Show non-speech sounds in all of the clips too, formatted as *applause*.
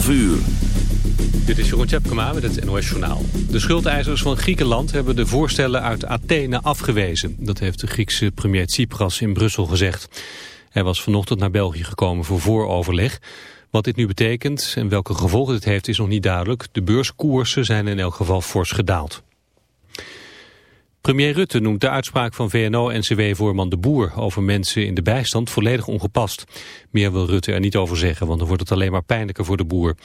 12 uur. Dit is Jeroen Tjepkema met het NOS Journaal. De schuldeisers van Griekenland hebben de voorstellen uit Athene afgewezen. Dat heeft de Griekse premier Tsipras in Brussel gezegd. Hij was vanochtend naar België gekomen voor vooroverleg. Wat dit nu betekent en welke gevolgen dit heeft is nog niet duidelijk. De beurskoersen zijn in elk geval fors gedaald. Premier Rutte noemt de uitspraak van VNO-NCW-voorman De Boer over mensen in de bijstand volledig ongepast. Meer wil Rutte er niet over zeggen, want dan wordt het alleen maar pijnlijker voor de boer.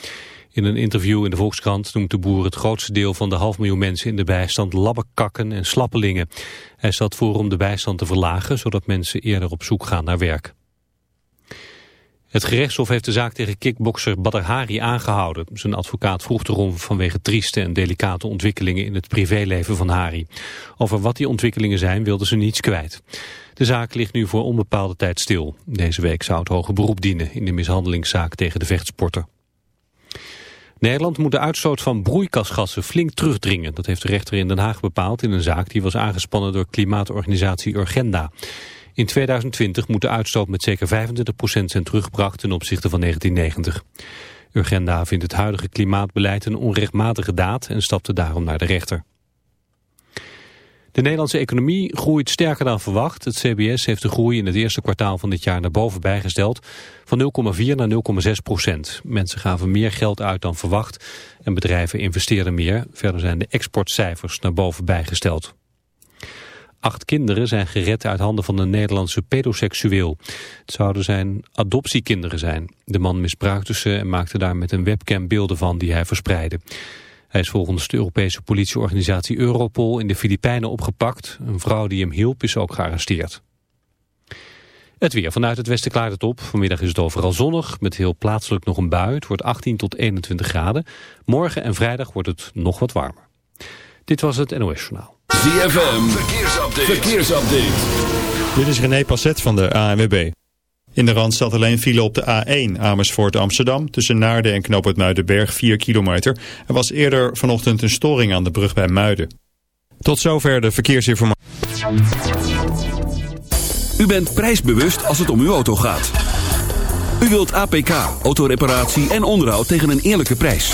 In een interview in de Volkskrant noemt de boer het grootste deel van de half miljoen mensen in de bijstand labbekakken en slappelingen. Hij stelt voor om de bijstand te verlagen, zodat mensen eerder op zoek gaan naar werk. Het gerechtshof heeft de zaak tegen kickbokser Badr Hari aangehouden. Zijn advocaat vroeg erom vanwege trieste en delicate ontwikkelingen in het privéleven van Hari. Over wat die ontwikkelingen zijn wilden ze niets kwijt. De zaak ligt nu voor onbepaalde tijd stil. Deze week zou het hoge beroep dienen in de mishandelingszaak tegen de vechtsporter. Nederland moet de uitstoot van broeikasgassen flink terugdringen. Dat heeft de rechter in Den Haag bepaald in een zaak die was aangespannen door klimaatorganisatie Urgenda. In 2020 moet de uitstoot met zeker 25% zijn teruggebracht ten opzichte van 1990. Urgenda vindt het huidige klimaatbeleid een onrechtmatige daad en stapte daarom naar de rechter. De Nederlandse economie groeit sterker dan verwacht. Het CBS heeft de groei in het eerste kwartaal van dit jaar naar boven bijgesteld. Van 0,4 naar 0,6 procent. Mensen gaven meer geld uit dan verwacht en bedrijven investeerden meer. Verder zijn de exportcijfers naar boven bijgesteld. Acht kinderen zijn gered uit handen van een Nederlandse pedoseksueel. Het zouden zijn adoptiekinderen zijn. De man misbruikte ze en maakte daar met een webcam beelden van die hij verspreidde. Hij is volgens de Europese politieorganisatie Europol in de Filipijnen opgepakt. Een vrouw die hem hielp is ook gearresteerd. Het weer. Vanuit het westen klaart het op. Vanmiddag is het overal zonnig, met heel plaatselijk nog een bui. Het wordt 18 tot 21 graden. Morgen en vrijdag wordt het nog wat warmer. Dit was het NOS Journaal. ZFM. Verkeersupdate. Verkeersupdate. Dit is René Passet van de ANWB. In de Randstad alleen file op de A1 Amersfoort Amsterdam. Tussen Naarden en Knoop Muidenberg 4 kilometer. Er was eerder vanochtend een storing aan de brug bij Muiden. Tot zover de verkeersinformatie. U bent prijsbewust als het om uw auto gaat. U wilt APK, autoreparatie en onderhoud tegen een eerlijke prijs.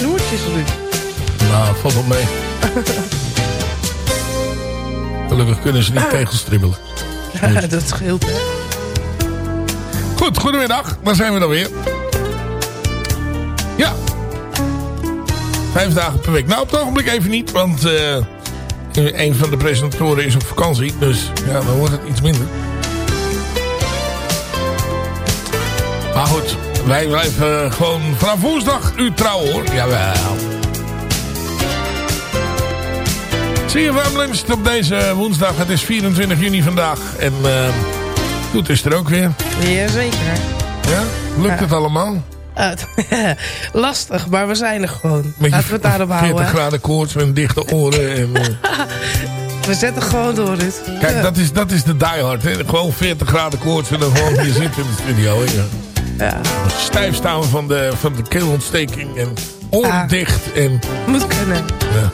Snoertjes, Ruud. Nou, valt wel mee. Gelukkig kunnen ze niet *laughs* tegelstribbelen. Ja, dat scheelt, hè. Goed, goedemiddag. Daar zijn we dan weer. Ja. Vijf dagen per week. Nou, op het ogenblik even niet, want eh, een van de presentatoren is op vakantie. Dus ja, dan wordt het iets minder. Maar goed, wij blijven gewoon vanaf woensdag u trouw hoor. Jawel. Zie je lunch op deze woensdag. Het is 24 juni vandaag. En uh, goed is er ook weer. Jazeker. Ja? Lukt Ja. het allemaal? *laughs* Lastig, maar we zijn er gewoon. Met Laten we het daarop 40 houden. graden koorts met dichte oren. En, eh, *laughs* We zetten gewoon door, Ruud. kijk, Ja. dat, is, dat is de diehard. Hè? Gewoon 40 graden koorts en dan gewoon hier zitten in de studio. Hè? Ja. Stijf staan van de, van de keelontsteking en oren Ah. dicht. En, moet kunnen. ja.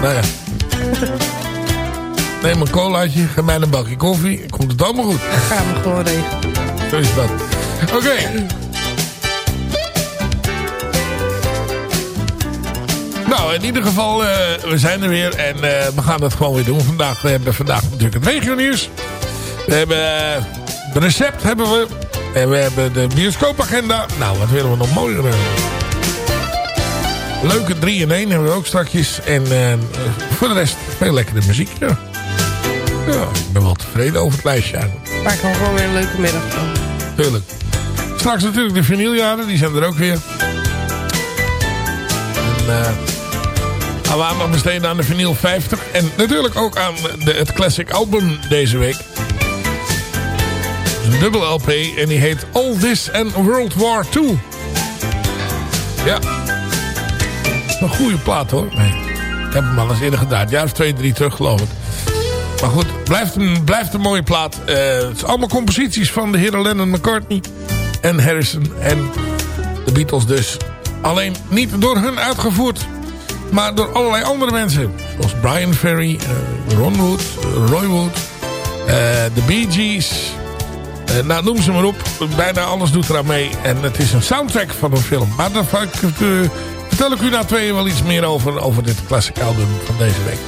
Nou ja. Neem een colaatje, geef mij een bakje koffie. Komt het allemaal goed. Gaan we gewoon regelen. Zo is dat. Oké. Nou, in ieder geval, eh, we zijn er weer en eh, we gaan het gewoon weer doen vandaag. We hebben vandaag natuurlijk het regionieuws. We hebben eh, het recept hebben we. En we hebben de bioscoopagenda. Nou, wat willen we nog mooier hebben? Leuke 3 in 1 hebben we ook straks. En eh, voor de rest veel lekkere muziek. Ja. ja, ik ben wel tevreden over het lijstje eigenlijk. Maak er gewoon weer een leuke middag van. Tuurlijk. Straks natuurlijk de vinyljaren, die zijn er ook weer. En gaan we aandacht besteden aan de vinyl 50. En natuurlijk ook aan de, het classic album deze week. Een dubbel LP en die heet All This and World War II. Ja. Een goede plaat hoor. Nee. Ik heb hem al eens eerder gedaan. Juist twee, drie terug geloof ik. Maar goed, blijft een, blijft een mooie plaat. Eh, het is allemaal composities van de heren Lennon McCartney en Harrison en de Beatles dus. Alleen niet door hun uitgevoerd, maar door allerlei andere mensen. Zoals Brian Ferry, eh, Ron Wood, Roy Wood, eh, de Bee Gees. Eh, nou, noem ze maar op. Bijna alles doet eraan mee. En het is een soundtrack van een film. Maar daar eh, vertel ik u na tweeën wel iets meer over, over dit classic album van deze week.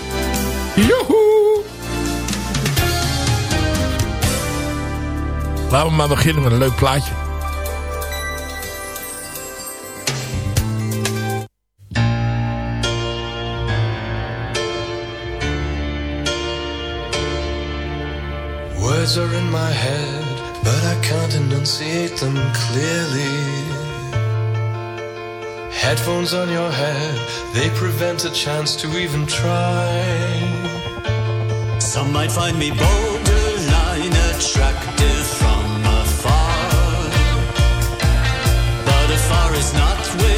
Joehoe! Laten we maar beginnen met een leuk plaatje. Words are in my head, but I can't enunciate them clearly. Headphones on your head, they prevent a chance to even try. Some might find me borderline attractive from afar. But afar is not where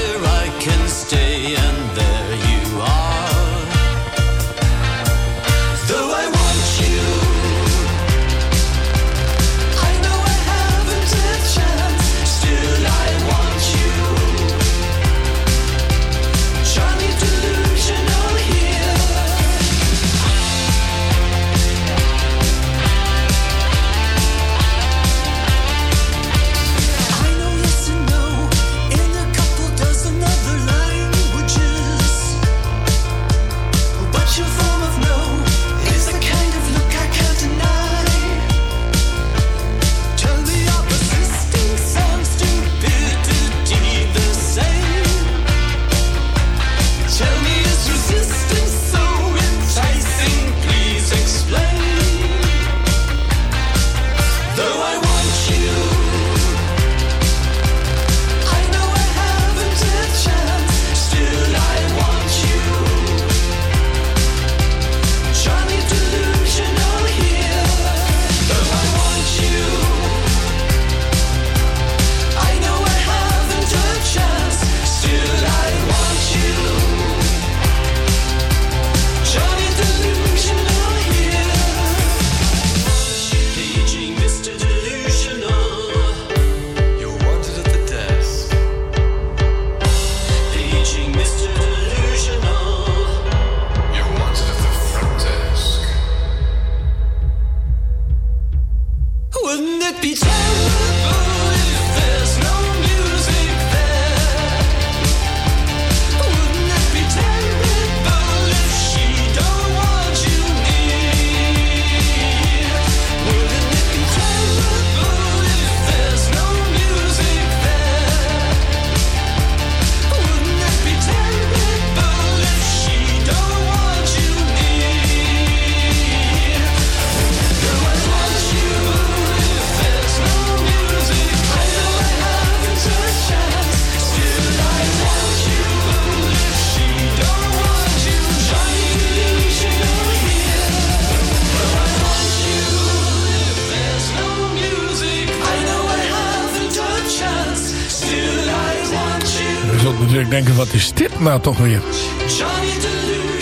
zult natuurlijk denken, wat is dit nou toch weer?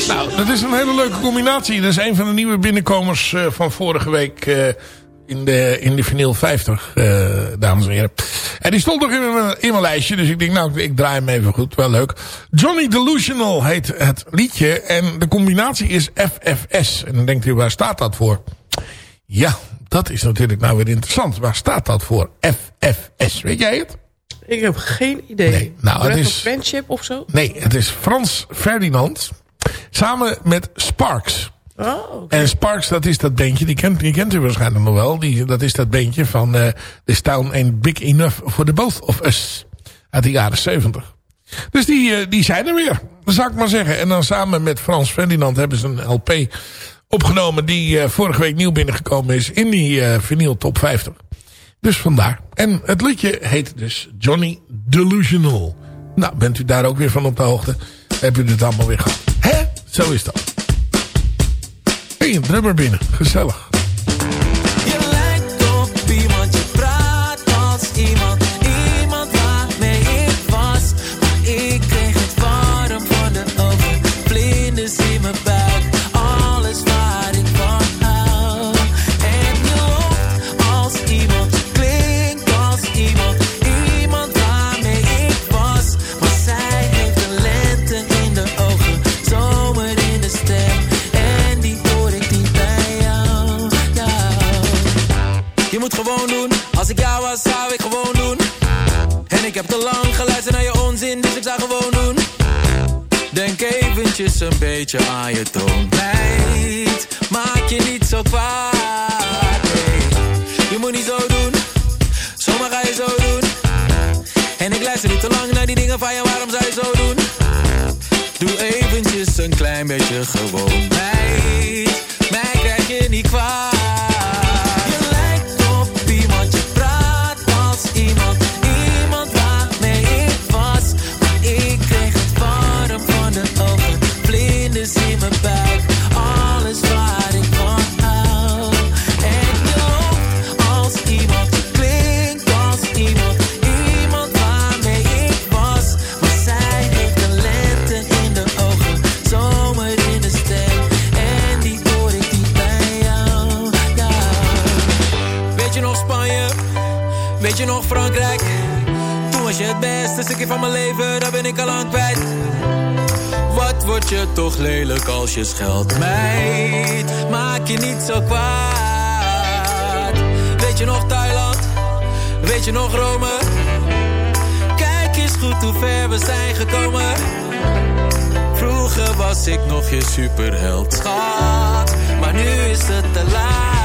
Nou, dat is een hele leuke combinatie. Dat is een van de nieuwe binnenkomers eh, van vorige week eh, in, de, in de vinyl 50, eh, dames en heren. En die stond nog in mijn, in mijn lijstje, dus ik denk, nou, ik draai hem even goed. Wel leuk. Johnny Delusional heet het liedje en de combinatie is FFS. En dan denkt u, waar staat dat voor? Ja, dat is natuurlijk nou weer interessant. Waar staat dat voor? FFS, weet jij het? Ik heb geen idee. Nee, nou, het is- Friendship of zo? Nee, het is Frans Ferdinand. Samen met Sparks. Oh. En Sparks, dat is dat beentje, die kent, die kent u waarschijnlijk nog wel. Die, dat is dat beentje van eh This Town Ain't Big Enough for the Both of Us. Uit de jaren 70. Dus die, eh, die zijn er weer, zou ik maar zeggen. En dan samen met Frans Ferdinand hebben ze een LP opgenomen... die eh, vorige week nieuw binnengekomen is in die vinyl top 50. Dus vandaar. En het liedje heet dus Johnny Delusional. Nou, bent u daar ook weer van op de hoogte? Heb u dit allemaal weer gehad? Hè? Zo is dat. Hé, een drummer binnen. Gezellig. Een beetje aan je toon Meid, maak je niet zo kwaad nee. Je moet niet zo doen, zomaar ga je zo doen En ik luister niet te lang naar die dingen van je, waarom zou je zo doen? Doe eventjes een klein beetje gewoon Meid, stukje van mijn leven, daar ben ik al lang kwijt. Wat word je toch lelijk als je scheldt, meid? Maak je niet zo kwaad. Weet je nog Thailand? Weet je nog Rome? Kijk eens goed hoe ver we zijn gekomen. Vroeger was ik nog je superheld, schat. Maar nu is het te laat.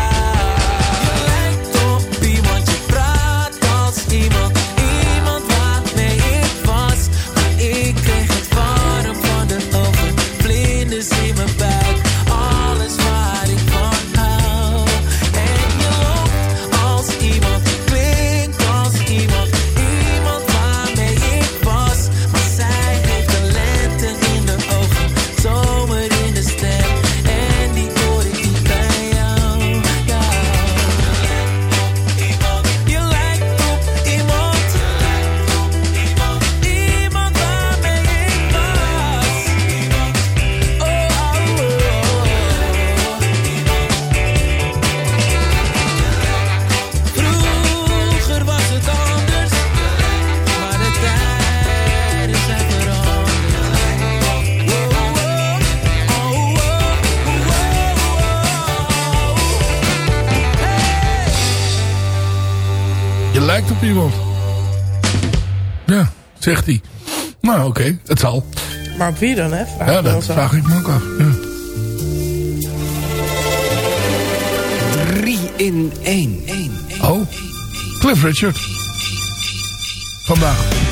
Zegt hij. Nou, oké, het zal. Maar op wie dan, hè? Vraag Ja, dat vraag ik me ook af. Ja. 3 in 1. Oh, Cliff Richard. Vandaag.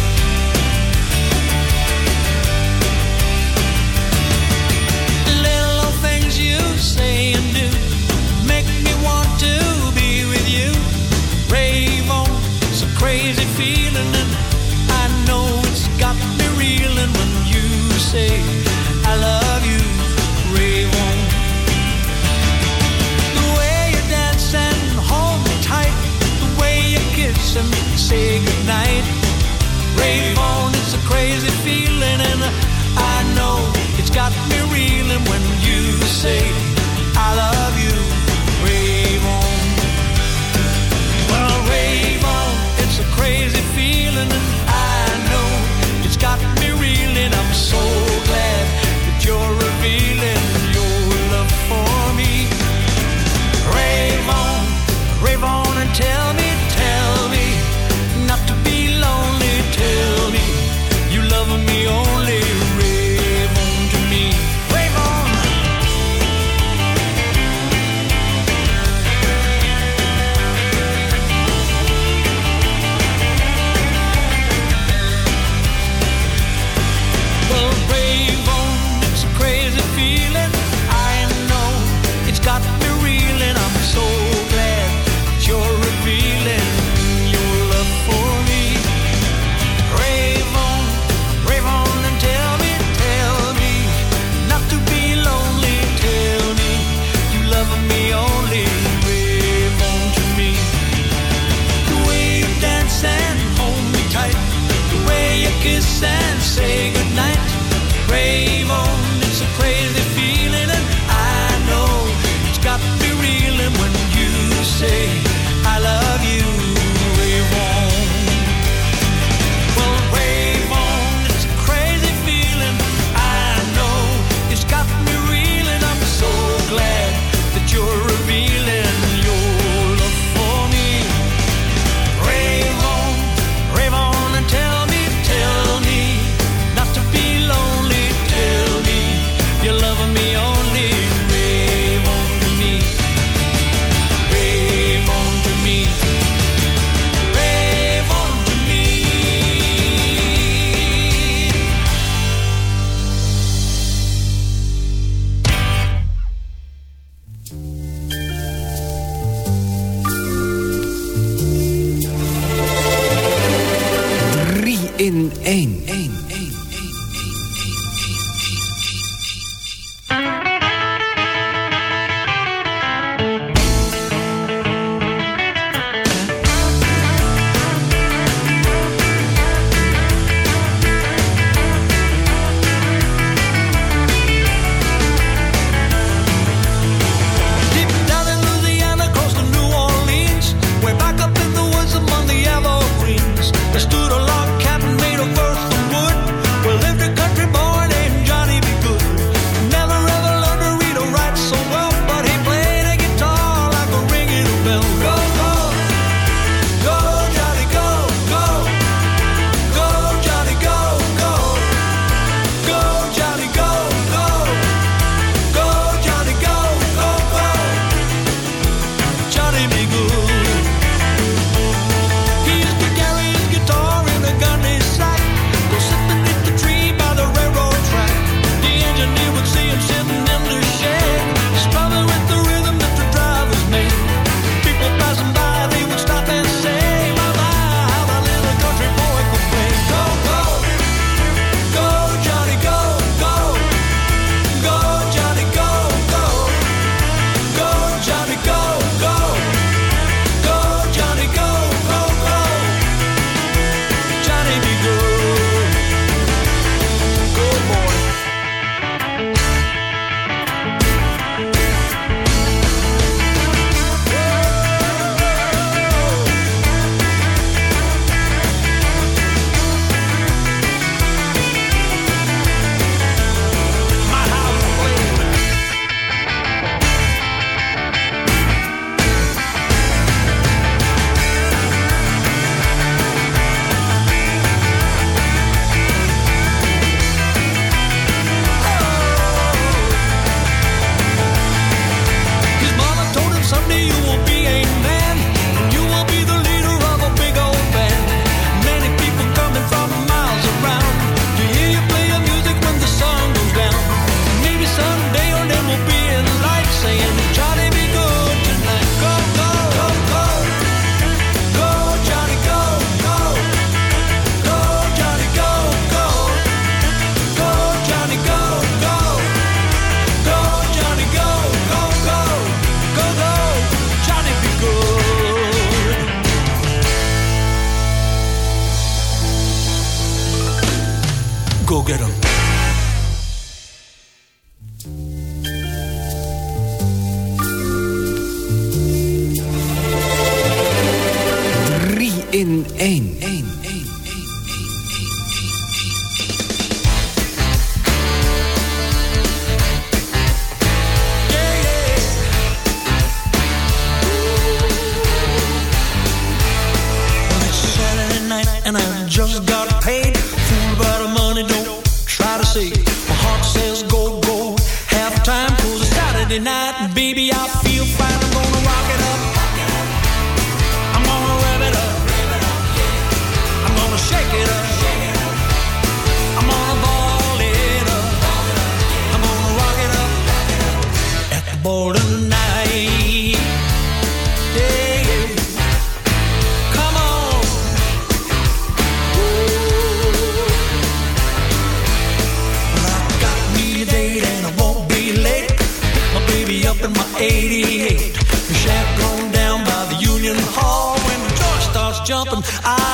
jumping. I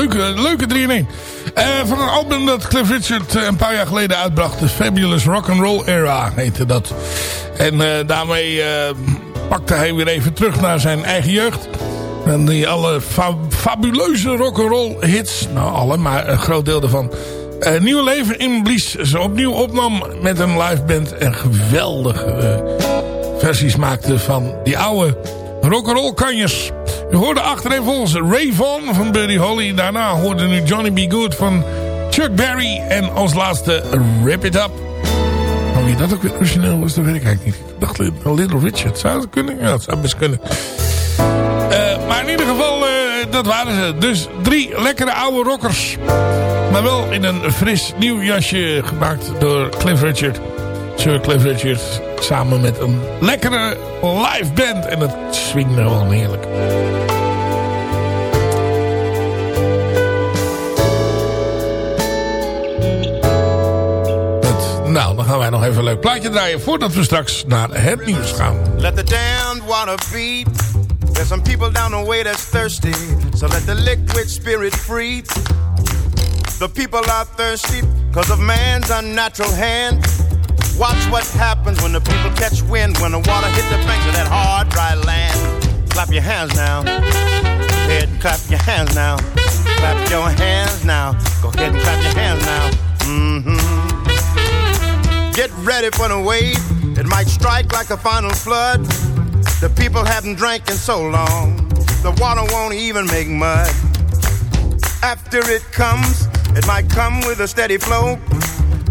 Leuke, leuke, leuke 3 in 1. Eh, van een album dat Cliff Richard eh, een paar jaar geleden uitbracht. The Fabulous Rock and Roll Era heette dat. En eh, daarmee pakte hij weer even terug naar zijn eigen jeugd. En die alle fa fabuleuze rock and roll hits, nou alle, maar een groot deel daarvan. eh, nieuw leven inblies. Ze opnieuw opnam met een live band. En geweldige versies maakte van die oude rock'n'roll kanjes. U hoorde achterin volgens Ray Vaughan van Buddy Holly. Daarna hoorde nu Johnny B. Good van Chuck Berry. En als laatste Rip It Up. Maar wie dat ook weer origineel was, dat weet ik eigenlijk niet. Ik dacht Little Richard. Zou dat kunnen? Ja, dat zou best kunnen. Eh, maar in ieder geval, eh, dat waren ze. Dus drie lekkere oude rockers. Maar wel in een fris nieuw jasje gemaakt door Cliff Richard. Sir Cliff Richard samen met een lekkere live band. En dat swingde wel heerlijk. Het- nou, dan gaan wij nog even een leuk plaatje draaien... voordat we straks naar het nieuws gaan. Let the damned water beat. There's some people down the way that's thirsty. So let the liquid spirit free. The people are thirsty because of man's unnatural hand. Watch what happens when the people catch wind. When the water hit the banks of that hard, dry land. Clap your hands now. Go ahead and clap your hands now. Clap your hands now. Go ahead and clap your hands now. Mm-hmm. Get ready for the wave. It might strike like a final flood. The people haven't drank in so long. the water won't even make mud. After it comes, it might come with a steady flow.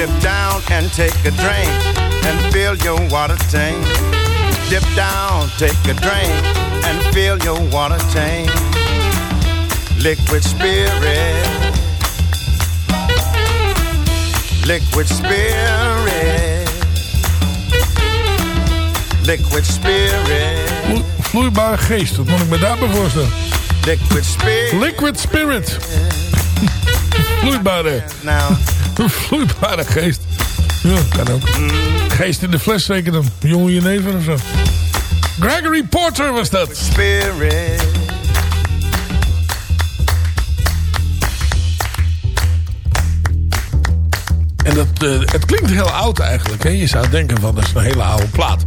Dip down and take a drink and fill your water tank. Dip down, take a drink and fill your water tank. Liquid spirit. Liquid spirit. Liquid spirit. Vlo- Vloeibare geest, wat moet ik me daarbij voorstellen? Liquid spirit. Liquid spirit. *laughs* Vloeibare. Now. *laughs* Vloeibare geest. Ja, kan ook. Geest in de fles zeker dan. Jonge jenever of zo. Gregory Porter was dat. Spirit. En dat, eh, het klinkt heel oud eigenlijk. Hè? Je zou denken van dat is een hele oude plaat.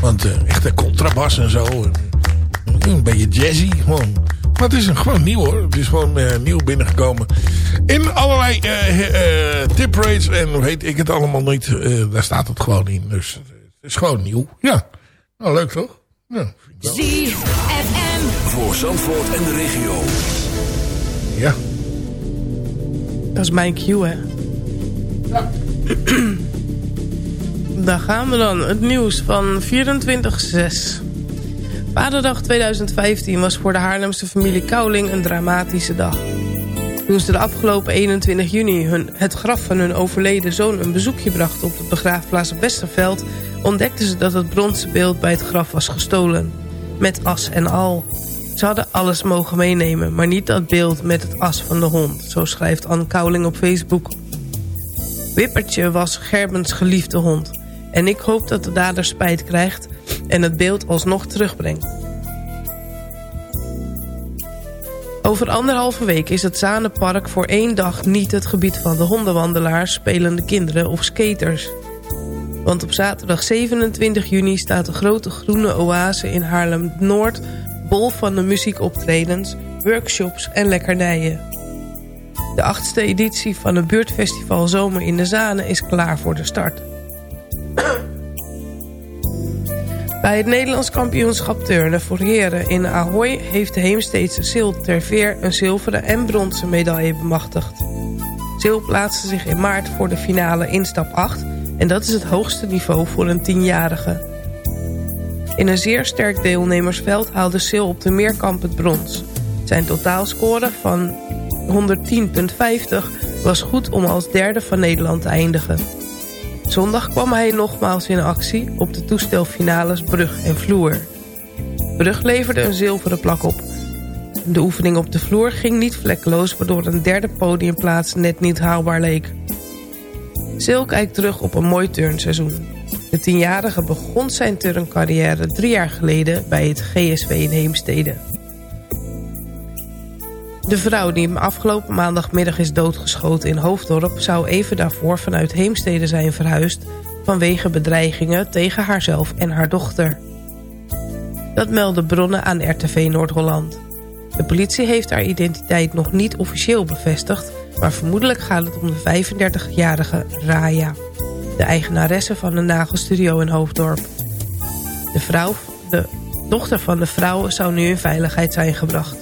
Want eh, echt een contrabas en zo. En, een beetje jazzy gewoon. Maar het is een, gewoon nieuw hoor. Het is gewoon eh, nieuw binnengekomen. In allerlei eh, eh, tip rates en weet ik het allemaal niet. Eh, daar staat het gewoon in. Dus het is gewoon nieuw. Ja. Nou, leuk toch? Ja. ZFM. Voor Zandvoort en de regio. Ja. Dat is mijn cue, hè? *clears throat* Daar gaan we dan. Het nieuws van 24-6. Vaderdag 2015 was voor de Haarlemse familie Kouling een dramatische dag. Toen ze de afgelopen 21 juni hun, het graf van hun overleden zoon een bezoekje brachten op de begraafplaats Westerveld... ontdekten ze dat het bronzen beeld bij het graf was gestolen. Met as en al. Ze hadden alles mogen meenemen, maar niet dat beeld met het as van de hond. Zo schrijft Anne Kouling op Facebook. Wippertje was Gerbens geliefde hond. En ik hoop dat de dader spijt krijgt en het beeld alsnog terugbrengt. Over anderhalve week is het Zanenpark voor één dag niet het gebied van de hondenwandelaars, spelende kinderen of skaters. Want op zaterdag 27 juni staat de grote groene oase in Haarlem-Noord... bol van de muziekoptredens, workshops en lekkernijen. De achtste editie van het buurtfestival Zomer in de Zanen is klaar voor de start. Bij het Nederlands kampioenschap turnen voor heren in Ahoy... heeft de Heemsteedse Sil ter Veer een zilveren en bronzen medaille bemachtigd. Sil plaatste zich in maart voor de finale in stap 8... en dat is het hoogste niveau voor een tienjarige. In een zeer sterk deelnemersveld haalde Sil op de meerkamp het brons. Zijn totaalscore van 110,50 was goed om als derde van Nederland te eindigen. Zondag kwam hij nogmaals in actie op de toestelfinales Brug en Vloer. Brug leverde een zilveren plak op. De oefening op de vloer ging niet vlekkeloos... waardoor een derde podiumplaats net niet haalbaar leek. Sil kijkt terug op een mooi turnseizoen. De tienjarige begon zijn turncarrière drie jaar geleden bij het GSW in Heemstede. De vrouw die afgelopen maandagmiddag is doodgeschoten in Hoofddorp... zou even daarvoor vanuit Heemstede zijn verhuisd... vanwege bedreigingen tegen haarzelf en haar dochter. Dat melden bronnen aan RTV Noord-Holland. De politie heeft haar identiteit nog niet officieel bevestigd... maar vermoedelijk gaat het om de 35-jarige Raya... de eigenaresse van de nagelstudio in Hoofddorp. De, vrouw, de dochter van de vrouw zou nu in veiligheid zijn gebracht.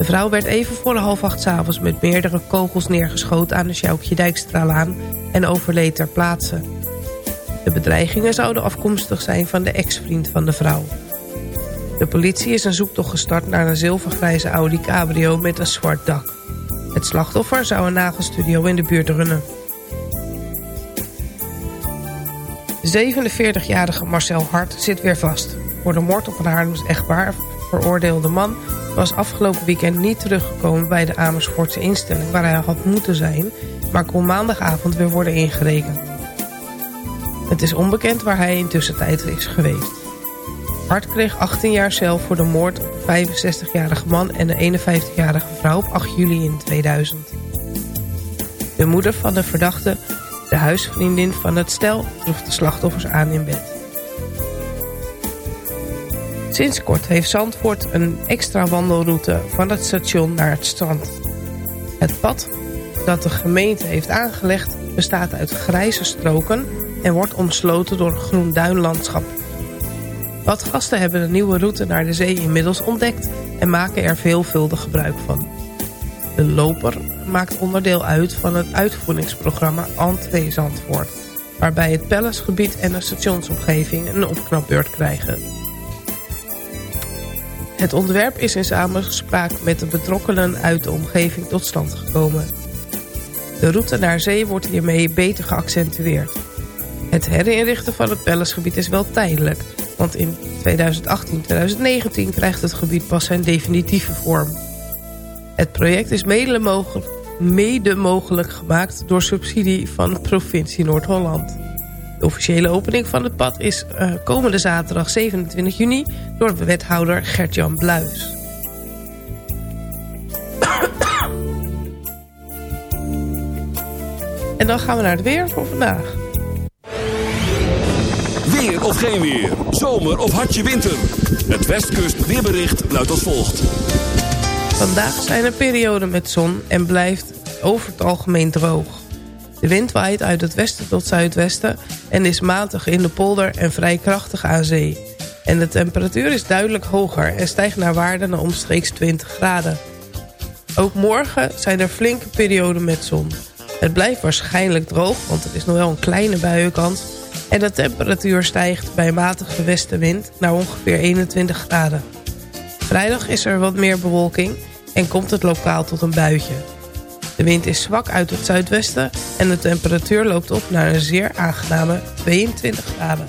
De vrouw werd even voor half acht s'avonds met meerdere kogels neergeschoten aan de Sjoukje Dijkstralaan en overleed ter plaatse. De bedreigingen zouden afkomstig zijn van de ex-vriend van de vrouw. De politie is een zoektocht gestart naar een zilvergrijze Audi Cabrio met een zwart dak. Het slachtoffer zou een nagelstudio in de buurt runnen. De 47-jarige Marcel Hart zit weer vast. Voor de moord op een Haarlems echtpaar veroordeelde man... was afgelopen weekend niet teruggekomen bij de Amersfoortse instelling... waar hij had moeten zijn, maar kon maandagavond weer worden ingerekend. Het is onbekend waar hij intussen tijd is geweest. Hart kreeg 18 jaar cel voor de moord op een 65-jarige man... en een 51-jarige vrouw op 8 juli in 2000. De moeder van de verdachte, de huisvriendin van het stel... trof de slachtoffers aan in bed. Sinds kort heeft Zandvoort een extra wandelroute van het station naar het strand. Het pad dat de gemeente heeft aangelegd bestaat uit grijze stroken... en wordt omsloten door een groen duinlandschap. Badgasten hebben een nieuwe route naar de zee inmiddels ontdekt... en maken er veelvuldig gebruik van. De loper maakt onderdeel uit van het uitvoeringsprogramma Entree Zandvoort... waarbij het Palacegebied en de stationsomgeving een opknapbeurt krijgen... Het ontwerp is in samenspraak met de betrokkenen uit de omgeving tot stand gekomen. De route naar zee wordt hiermee beter geaccentueerd. Het herinrichten van het Pellesgebied is wel tijdelijk... want in 2018-2019 krijgt het gebied pas zijn definitieve vorm. Het project is mede mogelijk, mede mogelijk gemaakt door subsidie van provincie Noord-Holland. De officiële opening van het pad is uh, komende zaterdag 27 juni... door wethouder Gert-Jan Bluis. en dan gaan we naar het weer voor vandaag. Weer of geen weer, zomer of hartje winter. Het Westkust weerbericht luidt als volgt. Vandaag zijn er perioden met zon en blijft over het algemeen droog. De wind waait uit het westen tot zuidwesten en is matig in de polder en vrij krachtig aan zee. En de temperatuur is duidelijk hoger en stijgt naar waarden naar omstreeks 20 graden. Ook morgen zijn er flinke perioden met zon. Het blijft waarschijnlijk droog, want er is nog wel een kleine buienkans... en de temperatuur stijgt bij matige westenwind naar ongeveer 21 graden. Vrijdag is er wat meer bewolking en komt het lokaal tot een buitje. De wind is zwak uit het zuidwesten en de temperatuur loopt op naar een zeer aangename 22 graden.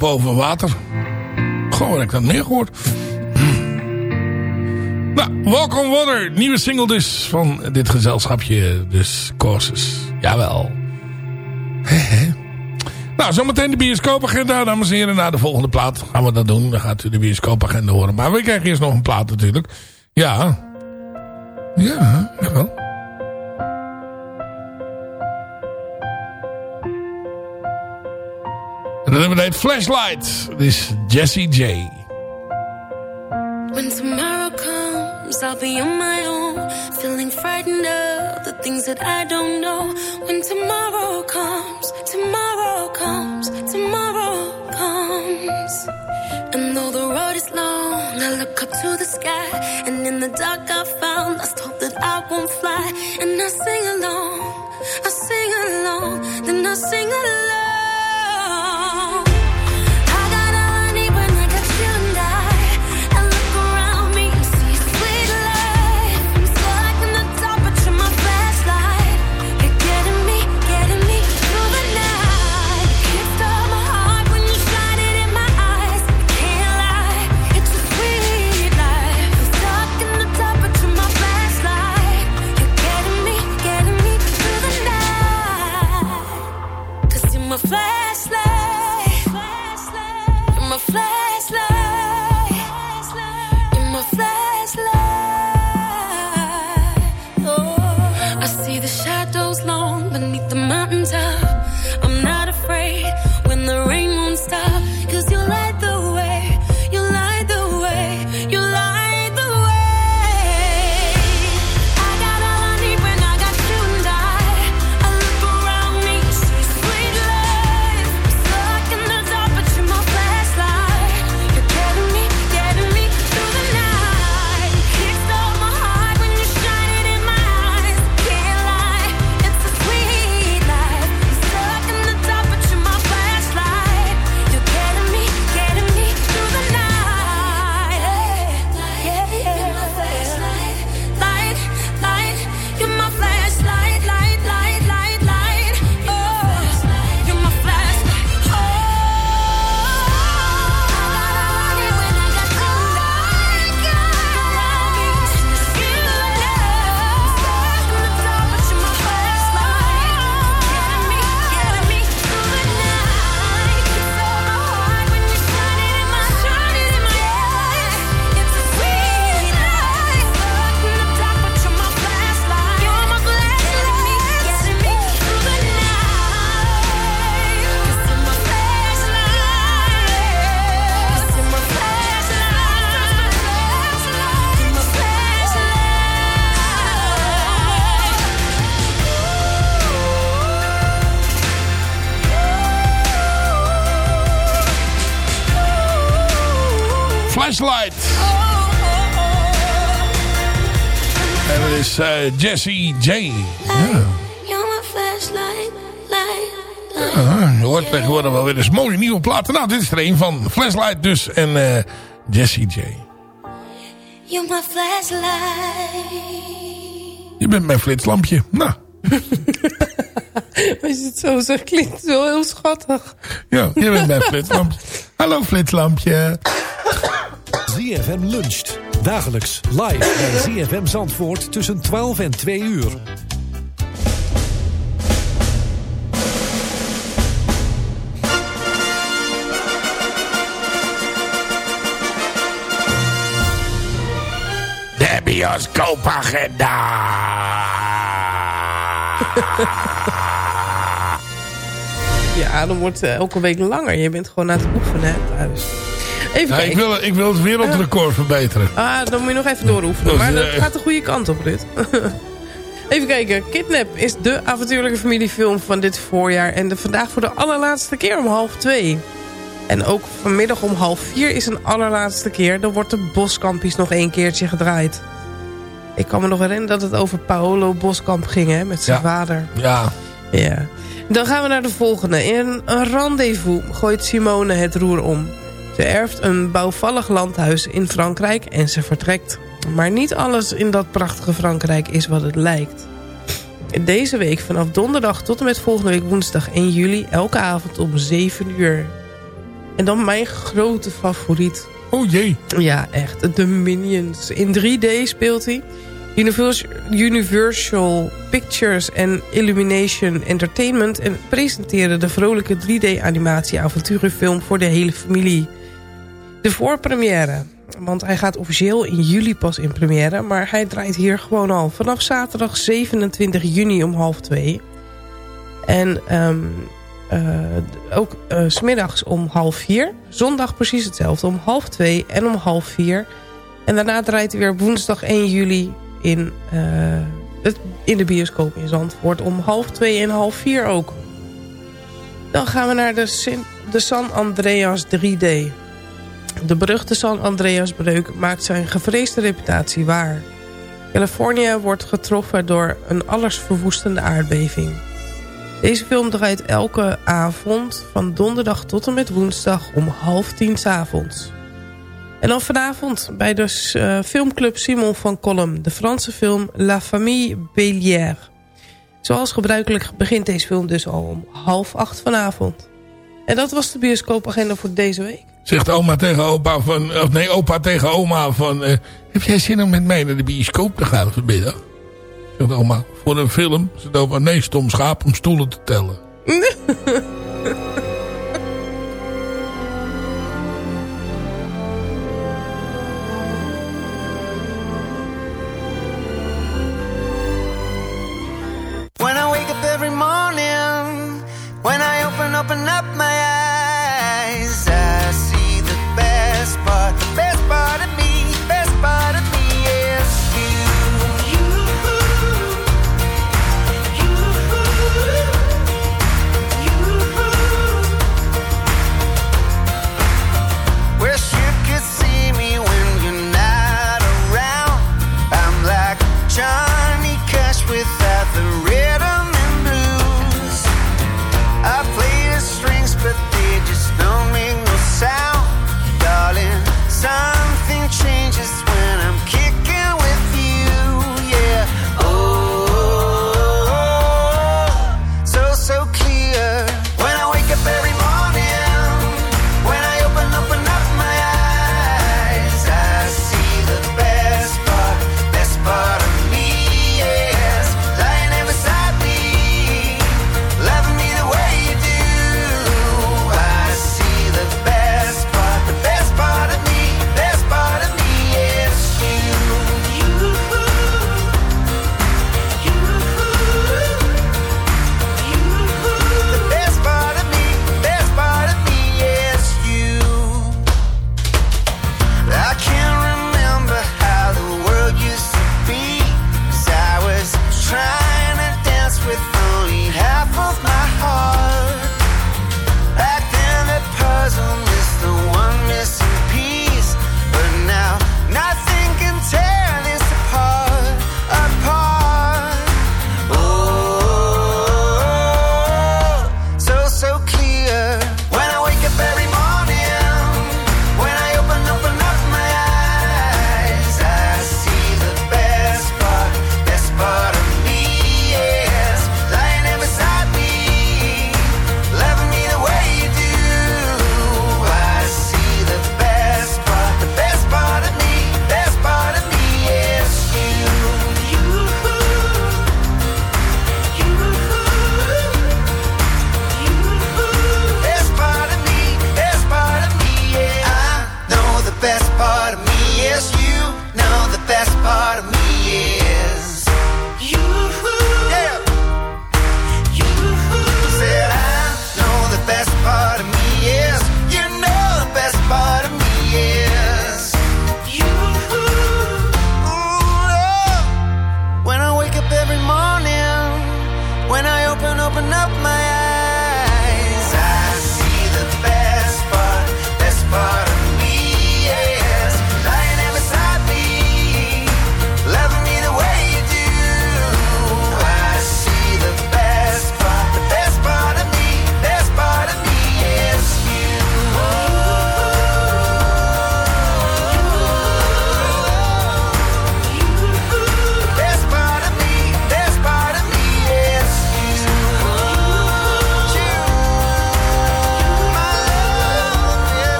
lopen over water. gewoon heb ik dat meer gehoord. Nou, Walk Water. Nieuwe single dus van dit gezelschapje. Dus Courses. Jawel. Nou, zometeen de bioscoopagenda, dames en heren. Na de volgende plaat gaan we dat doen. Dan gaat u de bioscoopagenda horen. Maar we krijgen eerst nog een plaat natuurlijk. Ja. Ja, wel. het nummer heet Flashlight. Het is Jesse J. When tomorrow comes, I'll be on my own. Feeling frightened of the things that I don't know. When tomorrow comes, tomorrow comes, tomorrow comes. And though the road is long, I look up to the sky. And in the dark, I found lost hope that I won't fly. And I sing along, I sing along, then I sing along. Is eh, Jessie J. Ja. You're my flashlight, light, light. Ah, je hoort tegenwoordig wel weer eens mooie nieuwe platen. Nou, dit is er een van Flashlight dus en eh, Jessie J. You're my flashlight. Je bent mijn flitslampje. Nou, *laughs* Als je het zo zegt, klinkt het wel heel schattig. ja, je bent mijn flitslampje. *laughs* Hallo flitslampje. ZFM luncht. Dagelijks live bij ZFM Zandvoort tussen 12 en 2 uur. De bioscoopagenda. *laughs* Je adem wordt eh, elke week langer. Je bent gewoon aan het oefenen thuis. Even Ja, kijken. ik, wil, ik wil het wereldrecord verbeteren. Ah, dan moet je nog even dooroefenen. Maar dat eh, gaat de goede kant op, Ruud. *laughs* even kijken. Kidnap is de avontuurlijke familiefilm van dit voorjaar. En de, vandaag voor de allerlaatste keer om half twee. En ook vanmiddag om half vier is een allerlaatste keer. Dan wordt de Boskampies nog één keertje gedraaid. Ik kan me nog herinneren dat het over Paolo Boskamp ging, hè, met zijn Ja. vader. Ja. Ja. Dan gaan we naar de volgende. In een rendezvous gooit Simone het roer om. Ze erft een bouwvallig landhuis in Frankrijk en ze vertrekt. Maar niet alles in dat prachtige Frankrijk is wat het lijkt. Deze week vanaf donderdag tot en met volgende week woensdag 1 juli... elke avond om 7 uur. En dan mijn grote favoriet. Oh jee. Ja, echt. The Minions. In 3D speelt hij. Universal, Universal Pictures en Illumination Entertainment... en presenteren de vrolijke 3D-animatie-avonturenfilm voor de hele familie. De voorpremière. Want hij gaat officieel in juli pas in première... maar hij draait hier gewoon al vanaf zaterdag 27 juni om half twee. En ehm, eh, ook 's smiddags om half vier. Zondag precies hetzelfde, om half twee en om half vier. En daarna draait hij weer woensdag 1 juli in, eh, het, in de bioscoop in Zandvoort. Om half twee en half vier ook. Dan gaan we naar de, de San Andreas 3D. De beruchte San Andreas breuk maakt zijn gevreesde reputatie waar. Californië wordt getroffen door een allesverwoestende aardbeving. Deze film draait elke avond van donderdag tot en met woensdag om half tien 's avonds. En dan vanavond bij de eh, filmclub Simon van Kolm. De Franse film La Famille Bélière. Zoals gebruikelijk begint deze film dus al om half acht vanavond. En dat was de bioscoopagenda voor deze week. Zegt oma tegen opa van... Of nee, opa tegen oma van... eh, heb jij zin om met mij naar de bioscoop te gaan vanmiddag? Zegt oma. Voor een film. Zegt opa. Nee, stom schaap om stoelen te tellen. *laughs*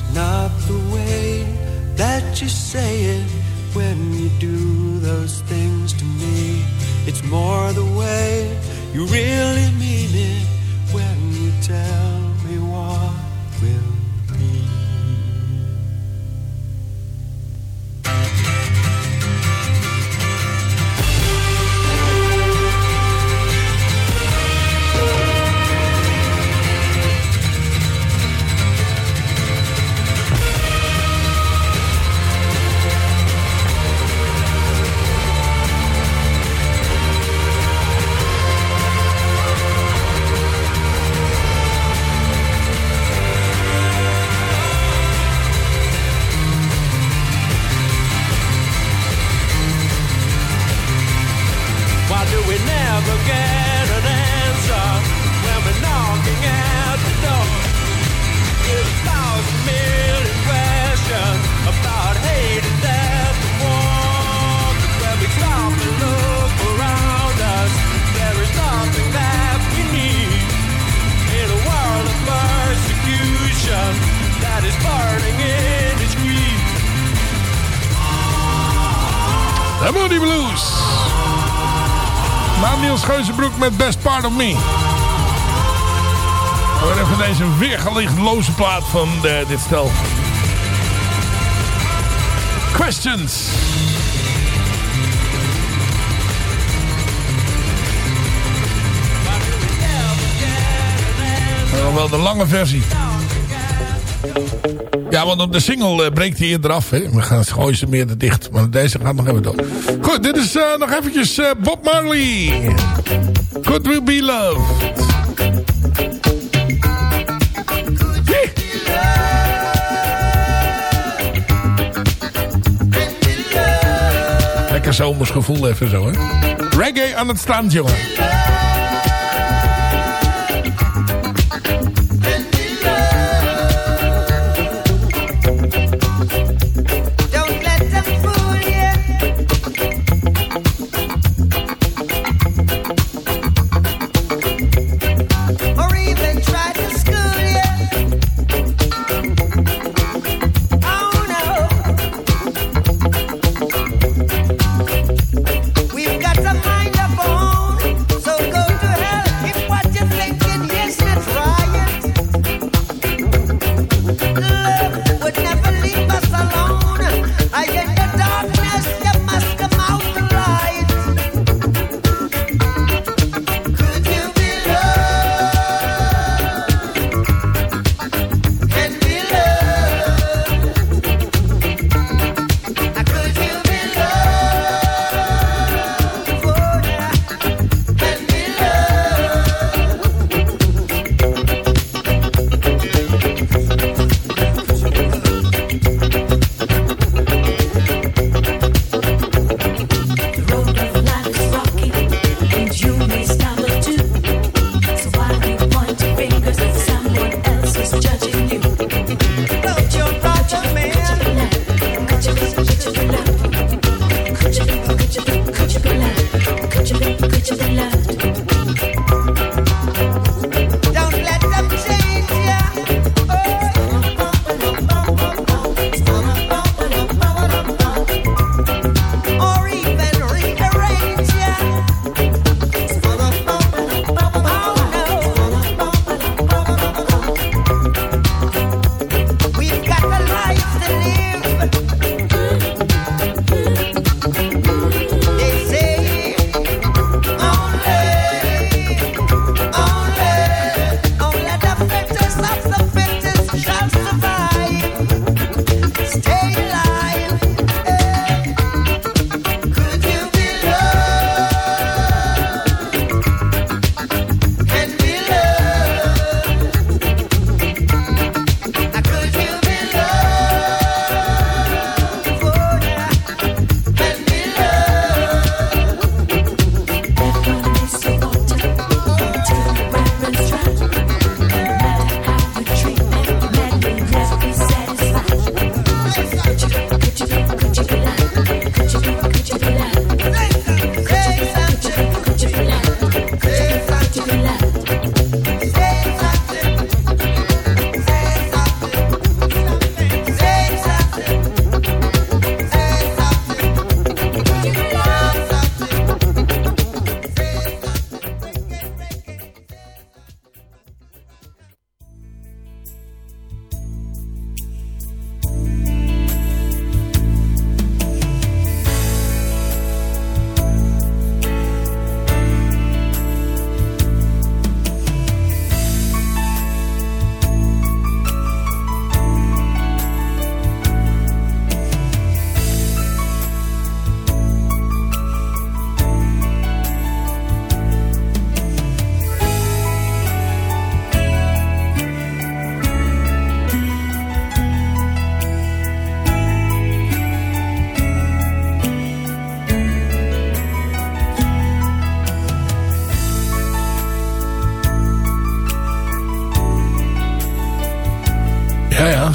It's not the way that you say it when you do those things to me. It's more the way you really mean it when you tell. boze plaat van eh, dit stel. Questions. Nog wel de lange versie. Ja, want op de single eh, breekt hij hier af. Hè. We gaan gooien ze meer te dicht. Maar deze gaat nog even door. Goed, dit is nog eventjes Bob Marley. Could we be loved? Lekker zomers gevoel even zo, hè. Reggae aan het strand, jongen.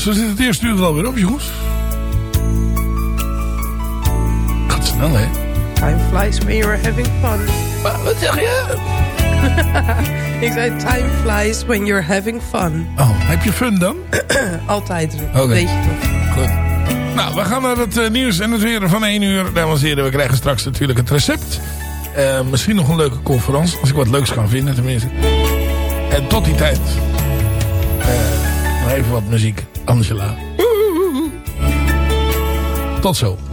Zo zit het eerste uur er alweer op, jongens. Gaat snel, hè? Time flies when you're having fun. Wat zeg je? *laughs* Ik zei time flies when you're having fun. Oh, heb je fun dan? *clears throat* Altijd, Oké. weet je toch. Goed. Nou, we gaan naar het eh, nieuws en het weer van 1 uur. Dames en heren, we krijgen straks natuurlijk het recept. Eh, misschien nog een leuke conferentie, als ik wat leuks kan vinden tenminste. En tot die tijd. eh, nog even wat muziek. Angela. *laughs* Tot zo.